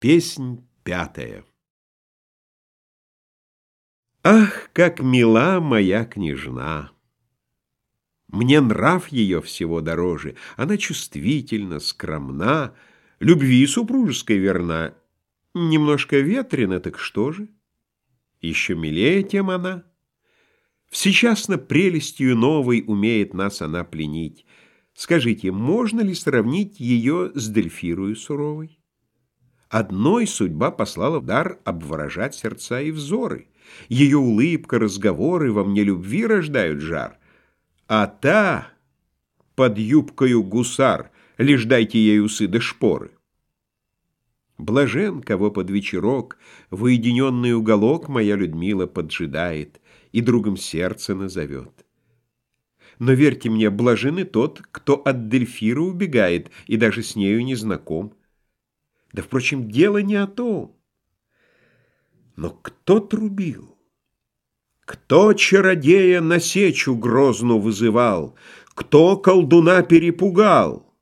Песнь пятая Ах, как мила моя княжна! Мне нрав ее всего дороже, Она чувствительна, скромна, Любви супружеской верна, Немножко ветрена, так что же? Еще милее тем она. Всечасно прелестью новой Умеет нас она пленить. Скажите, можно ли сравнить Ее с Дельфирою суровой? Одной судьба послала в дар обворожать сердца и взоры. Ее улыбка, разговоры во мне любви рождают жар. А та под юбкою гусар, лишь дайте ей усы да шпоры. Блажен, кого под вечерок в уединенный уголок моя Людмила поджидает и другом сердце назовет. Но верьте мне, блажен и тот, кто от Дельфира убегает и даже с нею не знаком. Да, впрочем, дело не о том. Но кто трубил? Кто чародея на сечу грозну вызывал? Кто колдуна перепугал?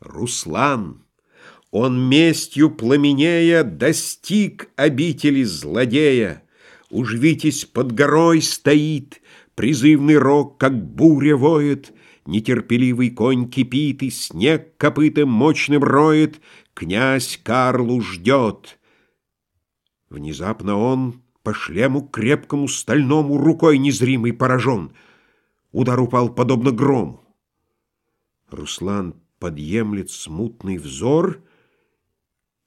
Руслан. Он местью пламенея достиг обители злодея. Уж Витязь под горой стоит, призывный рог, как буря воет, Нетерпеливый конь кипит, и снег копытом мощным роет, Князь Карлу ждет. Внезапно он по шлему крепкому стальному рукой незримый поражен. Удар упал подобно грому. Руслан подъемлет смутный взор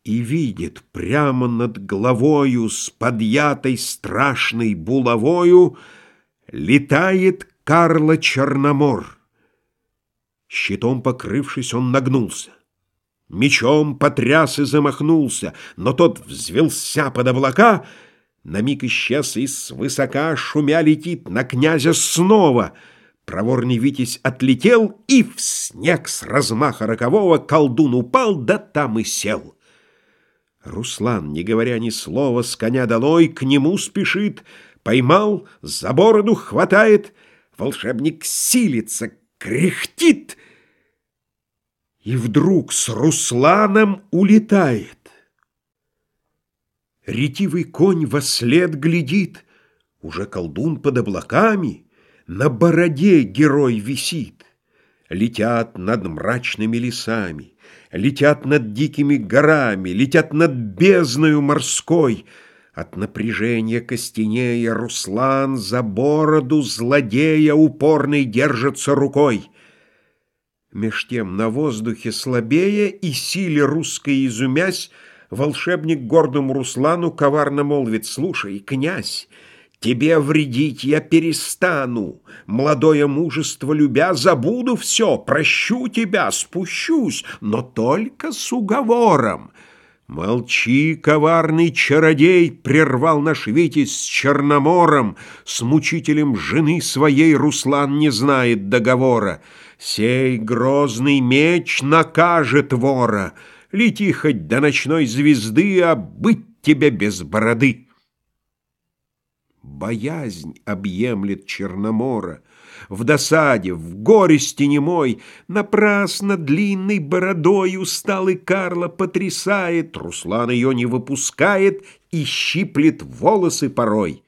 и видит прямо над головою с подъятой страшной булавою летает Карла Черномор. Щитом покрывшись, он нагнулся. Мечом потряс и замахнулся, но тот взвелся под облака, на миг исчез и свысока шумя летит на князя снова. Проворный Витязь отлетел, и в снег с размаха рокового колдун упал, да там и сел. Руслан, не говоря ни слова, с коня долой к нему спешит, поймал, за бороду хватает, волшебник силится, кряхтит — и вдруг с Русланом улетает. Ретивый конь во след глядит, уже колдун под облаками, на бороде герой висит. Летят над мрачными лесами, летят над дикими горами, летят над бездною морской. От напряжения костенея Руслан за бороду злодея упорный держится рукой. Меж тем на воздухе слабее и силе русской изумясь, Волшебник гордому Руслану коварно молвит, «Слушай, князь, тебе вредить я перестану, Молодое мужество любя, забуду все, Прощу тебя, спущусь, но только с уговором». «Молчи, коварный чародей!» — прервал наш Витязь с Черномором. С мучителем жены своей Руслан не знает договора. Сей грозный меч накажет вора. Лети хоть до ночной звезды, а быть тебе без бороды. Боязнь объемлет Черномора. В досаде, в горести немой, Напрасно длинной бородой Усталый Карло потрясает, Руслан ее не выпускает И щиплет волосы порой.